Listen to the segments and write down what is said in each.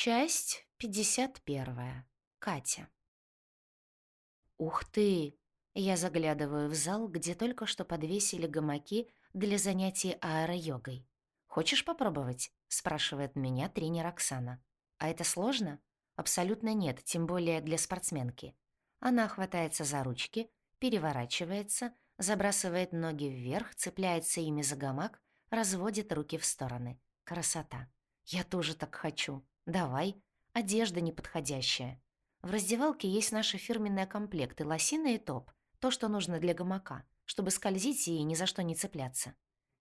Часть 51. Катя. Ух ты! Я заглядываю в зал, где только что подвесили гамаки для занятий аэро-йогой. «Хочешь попробовать?» — спрашивает меня тренер Оксана. «А это сложно?» «Абсолютно нет, тем более для спортсменки». Она хватается за ручки, переворачивается, забрасывает ноги вверх, цепляется ими за гамак, разводит руки в стороны. Красота. Я тоже так хочу. «Давай. Одежда неподходящая. В раздевалке есть наши фирменные комплекты, лосины и топ. То, что нужно для гамака, чтобы скользить и ни за что не цепляться.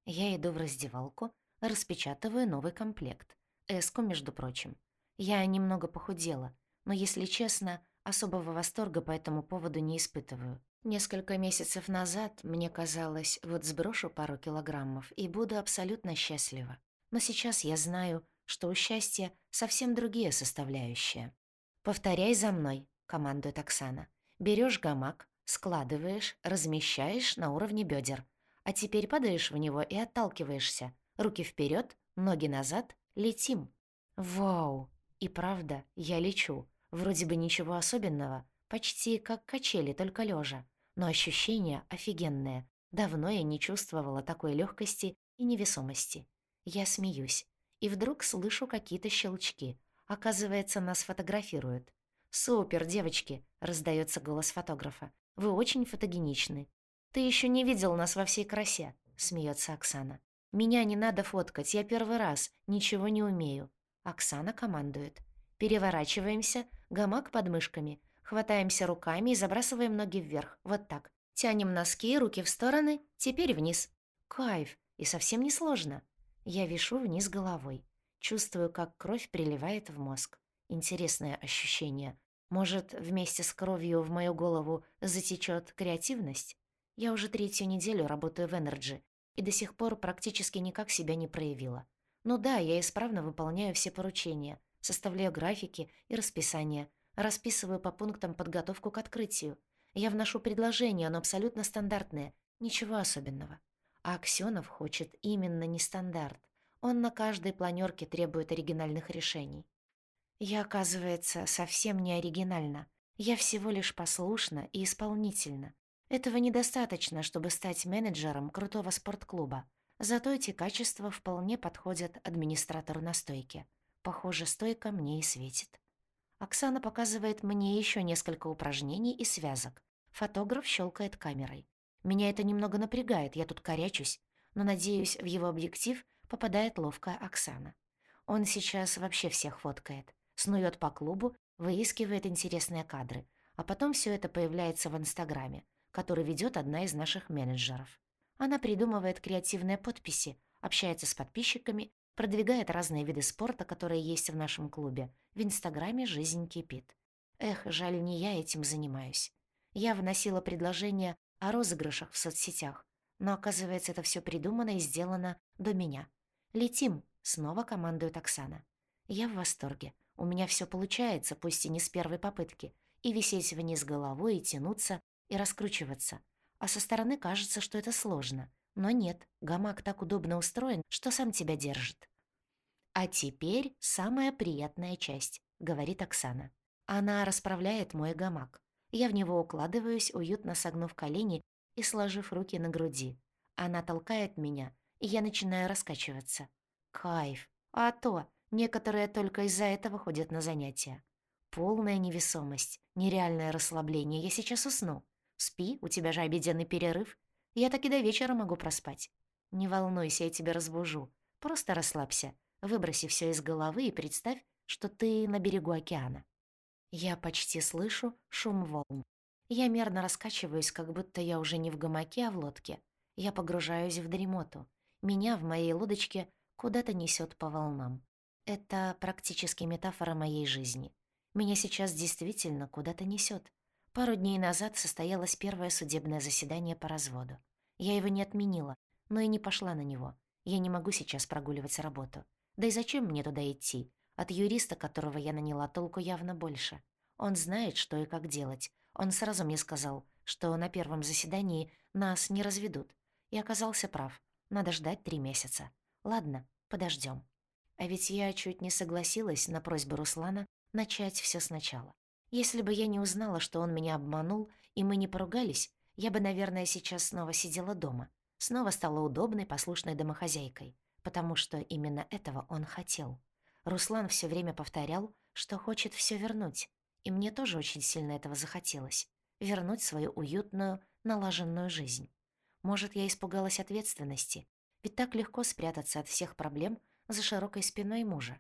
Я иду в раздевалку, распечатываю новый комплект. Эску, между прочим. Я немного похудела, но, если честно, особого восторга по этому поводу не испытываю. Несколько месяцев назад мне казалось, вот сброшу пару килограммов и буду абсолютно счастлива. Но сейчас я знаю, что у счастья совсем другие составляющие. «Повторяй за мной», — командует Оксана. Берешь гамак, складываешь, размещаешь на уровне бедер, а теперь падаешь в него и отталкиваешься. Руки вперед, ноги назад, летим. Вау! И правда, я лечу. Вроде бы ничего особенного, почти как качели, только лежа. Но ощущения офигенные. Давно я не чувствовала такой легкости и невесомости. Я смеюсь и вдруг слышу какие-то щелчки. Оказывается, нас фотографируют. «Супер, девочки!» — раздается голос фотографа. «Вы очень фотогеничны». «Ты еще не видел нас во всей красе», — смеется Оксана. «Меня не надо фоткать, я первый раз, ничего не умею». Оксана командует. Переворачиваемся, гамак под мышками, хватаемся руками и забрасываем ноги вверх, вот так. Тянем носки, руки в стороны, теперь вниз. Кайф, и совсем не сложно. Я вишу вниз головой. Чувствую, как кровь приливает в мозг. Интересное ощущение. Может, вместе с кровью в мою голову затечет креативность? Я уже третью неделю работаю в Энерджи и до сих пор практически никак себя не проявила. Ну да, я исправно выполняю все поручения, составляю графики и расписания, расписываю по пунктам подготовку к открытию. Я вношу предложения, но абсолютно стандартные, ничего особенного. А Аксёнов хочет именно не стандарт. Он на каждой планёрке требует оригинальных решений. Я, оказывается, совсем не оригинальна. Я всего лишь послушна и исполнительна. Этого недостаточно, чтобы стать менеджером крутого спортклуба. Зато эти качества вполне подходят администратору на стойке. Похоже, стойка мне и светит. Оксана показывает мне еще несколько упражнений и связок. Фотограф щелкает камерой. Меня это немного напрягает, я тут корячусь, но, надеюсь, в его объектив попадает ловкая Оксана. Он сейчас вообще всех фоткает, снует по клубу, выискивает интересные кадры, а потом все это появляется в Инстаграме, который ведет одна из наших менеджеров. Она придумывает креативные подписи, общается с подписчиками, продвигает разные виды спорта, которые есть в нашем клубе. В Инстаграме жизнь кипит. Эх, жаль, не я этим занимаюсь. Я вносила предложение о розыгрышах в соцсетях. Но оказывается, это все придумано и сделано до меня. «Летим!» — снова командует Оксана. Я в восторге. У меня все получается, пусть и не с первой попытки. И висеть вниз головой, и тянуться, и раскручиваться. А со стороны кажется, что это сложно. Но нет, гамак так удобно устроен, что сам тебя держит. «А теперь самая приятная часть», — говорит Оксана. Она расправляет мой гамак. Я в него укладываюсь, уютно согнув колени и сложив руки на груди. Она толкает меня, и я начинаю раскачиваться. Кайф. А то, некоторые только из-за этого ходят на занятия. Полная невесомость, нереальное расслабление. Я сейчас усну. Спи, у тебя же обеденный перерыв. Я так и до вечера могу проспать. Не волнуйся, я тебя разбужу. Просто расслабься, выброси все из головы и представь, что ты на берегу океана. Я почти слышу шум волн. Я мерно раскачиваюсь, как будто я уже не в гамаке, а в лодке. Я погружаюсь в дремоту. Меня в моей лодочке куда-то несет по волнам. Это практически метафора моей жизни. Меня сейчас действительно куда-то несет. Пару дней назад состоялось первое судебное заседание по разводу. Я его не отменила, но и не пошла на него. Я не могу сейчас прогуливать работу. Да и зачем мне туда идти? От юриста, которого я наняла, толку явно больше. Он знает, что и как делать. Он сразу мне сказал, что на первом заседании нас не разведут. И оказался прав. Надо ждать три месяца. Ладно, подождем. А ведь я чуть не согласилась на просьбу Руслана начать все сначала. Если бы я не узнала, что он меня обманул, и мы не поругались, я бы, наверное, сейчас снова сидела дома. Снова стала удобной, послушной домохозяйкой. Потому что именно этого он хотел. Руслан все время повторял, что хочет все вернуть. И мне тоже очень сильно этого захотелось. Вернуть свою уютную, налаженную жизнь. Может, я испугалась ответственности. Ведь так легко спрятаться от всех проблем за широкой спиной мужа.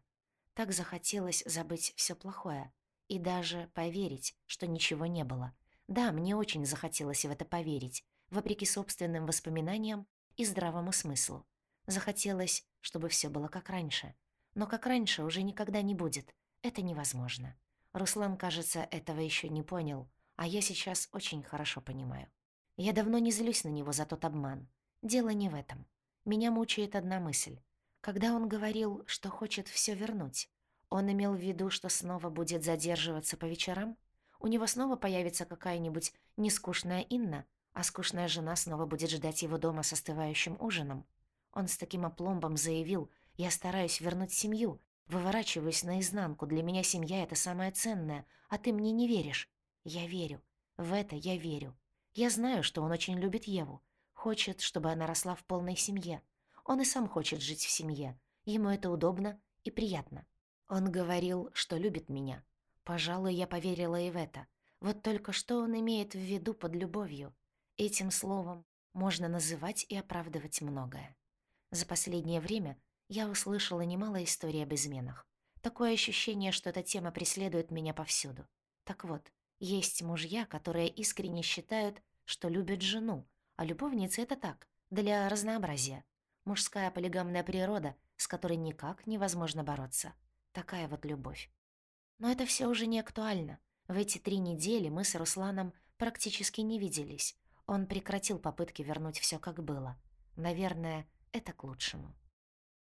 Так захотелось забыть все плохое и даже поверить, что ничего не было. Да, мне очень захотелось в это поверить, вопреки собственным воспоминаниям и здравому смыслу. Захотелось, чтобы все было как раньше. Но как раньше уже никогда не будет. Это невозможно. Руслан, кажется, этого еще не понял, а я сейчас очень хорошо понимаю. Я давно не злюсь на него за тот обман. Дело не в этом. Меня мучает одна мысль. Когда он говорил, что хочет все вернуть, он имел в виду, что снова будет задерживаться по вечерам? У него снова появится какая-нибудь нескучная Инна, а скучная жена снова будет ждать его дома с остывающим ужином? Он с таким опломбом заявил, «Я стараюсь вернуть семью, выворачиваюсь наизнанку, для меня семья — это самое ценное, а ты мне не веришь». Я верю. В это я верю. Я знаю, что он очень любит Еву, хочет, чтобы она росла в полной семье. Он и сам хочет жить в семье. Ему это удобно и приятно. Он говорил, что любит меня. Пожалуй, я поверила и в это. Вот только что он имеет в виду под любовью. Этим словом можно называть и оправдывать многое. За последнее время я услышала немало историй об изменах. Такое ощущение, что эта тема преследует меня повсюду. Так вот, есть мужья, которые искренне считают, что любят жену, а любовницы — это так, для разнообразия. Мужская полигамная природа, с которой никак невозможно бороться. Такая вот любовь. Но это все уже не актуально. В эти три недели мы с Русланом практически не виделись. Он прекратил попытки вернуть все как было. Наверное, это к лучшему.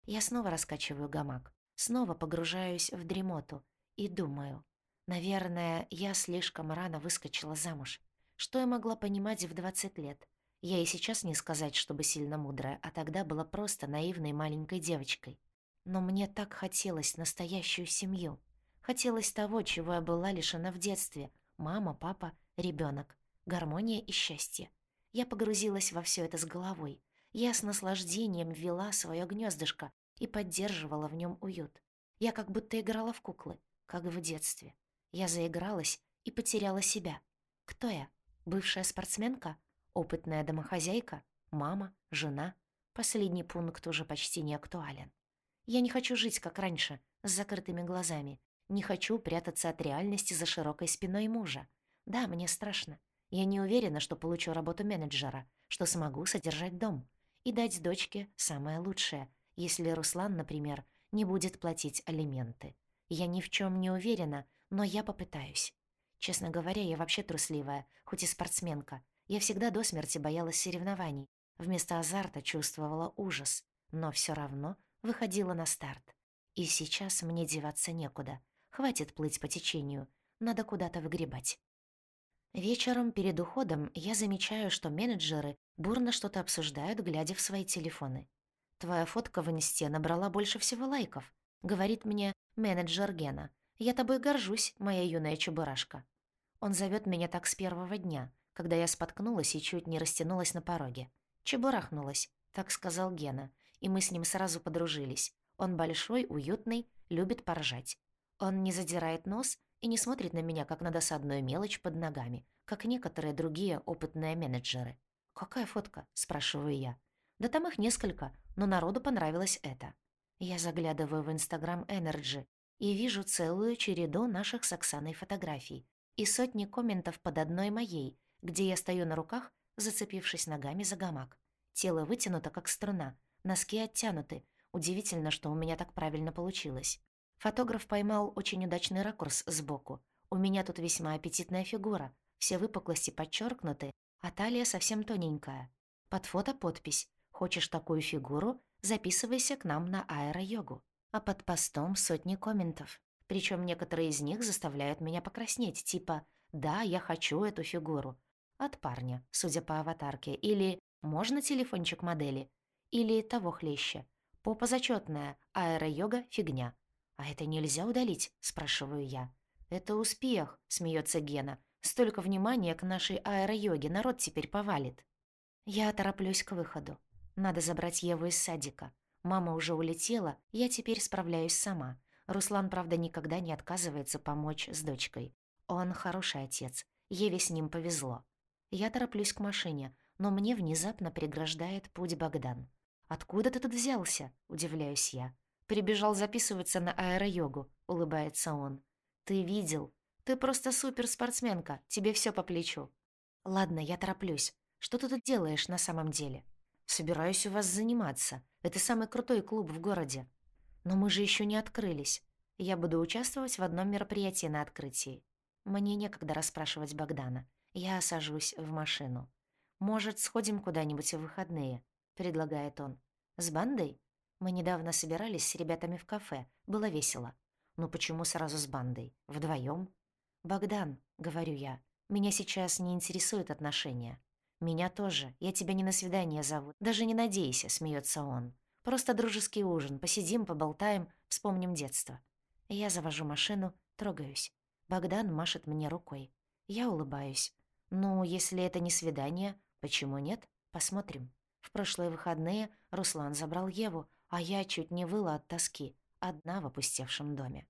Я снова раскачиваю гамак, снова погружаюсь в дремоту и думаю. Наверное, я слишком рано выскочила замуж. Что я могла понимать в 20 лет? Я и сейчас не сказать, чтобы сильно мудрая, а тогда была просто наивной маленькой девочкой. Но мне так хотелось настоящую семью. Хотелось того, чего я была лишена в детстве. Мама, папа, ребенок, гармония и счастье. Я погрузилась во все это с головой. Я с наслаждением вела свое гнездышко и поддерживала в нем уют. Я как будто играла в куклы, как в детстве. Я заигралась и потеряла себя. Кто я? Бывшая спортсменка? Опытная домохозяйка, мама, жена. Последний пункт уже почти не актуален. Я не хочу жить, как раньше, с закрытыми глазами. Не хочу прятаться от реальности за широкой спиной мужа. Да, мне страшно. Я не уверена, что получу работу менеджера, что смогу содержать дом и дать дочке самое лучшее, если Руслан, например, не будет платить алименты. Я ни в чем не уверена, но я попытаюсь. Честно говоря, я вообще трусливая, хоть и спортсменка, я всегда до смерти боялась соревнований. Вместо азарта чувствовала ужас, но все равно выходила на старт. И сейчас мне деваться некуда. Хватит плыть по течению, надо куда-то выгребать. Вечером перед уходом я замечаю, что менеджеры бурно что-то обсуждают, глядя в свои телефоны. «Твоя фотка в инсте набрала больше всего лайков», — говорит мне менеджер Гена. «Я тобой горжусь, моя юная чебурашка». Он зовет меня так с первого дня — когда я споткнулась и чуть не растянулась на пороге. «Чебурахнулась», — так сказал Гена, и мы с ним сразу подружились. Он большой, уютный, любит поржать. Он не задирает нос и не смотрит на меня, как на досадную мелочь под ногами, как некоторые другие опытные менеджеры. «Какая фотка?» — спрашиваю я. «Да там их несколько, но народу понравилось это». Я заглядываю в Инстаграм Energy и вижу целую череду наших с Оксаной фотографий и сотни комментов под одной моей, где я стою на руках, зацепившись ногами за гамак. Тело вытянуто, как струна, носки оттянуты. Удивительно, что у меня так правильно получилось. Фотограф поймал очень удачный ракурс сбоку. У меня тут весьма аппетитная фигура, все выпуклости подчеркнуты, а талия совсем тоненькая. Под фото подпись «Хочешь такую фигуру? Записывайся к нам на аэро-йогу». А под постом сотни комментов. Причем некоторые из них заставляют меня покраснеть, типа «Да, я хочу эту фигуру», от парня, судя по аватарке. Или «Можно телефончик модели?» Или того хлеще. Попа зачетная, аэро-йога — фигня. «А это нельзя удалить?» — спрашиваю я. «Это успех», — смеется Гена. «Столько внимания к нашей аэро-йоге, народ теперь повалит». Я тороплюсь к выходу. Надо забрать Еву из садика. Мама уже улетела, я теперь справляюсь сама. Руслан, правда, никогда не отказывается помочь с дочкой. Он хороший отец. Еве с ним повезло. Я тороплюсь к машине, но мне внезапно преграждает путь Богдан. «Откуда ты тут взялся?» — удивляюсь я. «Прибежал записываться на аэро-йогу», — улыбается он. «Ты видел. Ты просто суперспортсменка, тебе все по плечу». «Ладно, я тороплюсь. Что ты тут делаешь на самом деле?» «Собираюсь у вас заниматься. Это самый крутой клуб в городе. Но мы же еще не открылись. Я буду участвовать в одном мероприятии на открытии. Мне некогда расспрашивать Богдана. Я сажусь в машину. «Может, сходим куда-нибудь в выходные?» — предлагает он. «С бандой?» Мы недавно собирались с ребятами в кафе. Было весело. Ну почему сразу с бандой? Вдвоем? «Богдан», — говорю я, — «меня сейчас не интересуют отношения». «Меня тоже. Я тебя не на свидание зову. Даже не надейся», — смеется он. «Просто дружеский ужин. Посидим, поболтаем, вспомним детство». Я завожу машину, трогаюсь. Богдан машет мне рукой. Я улыбаюсь. «Ну, если это не свидание, почему нет? Посмотрим». В прошлые выходные Руслан забрал Еву, а я чуть не выла от тоски, одна в опустевшем доме.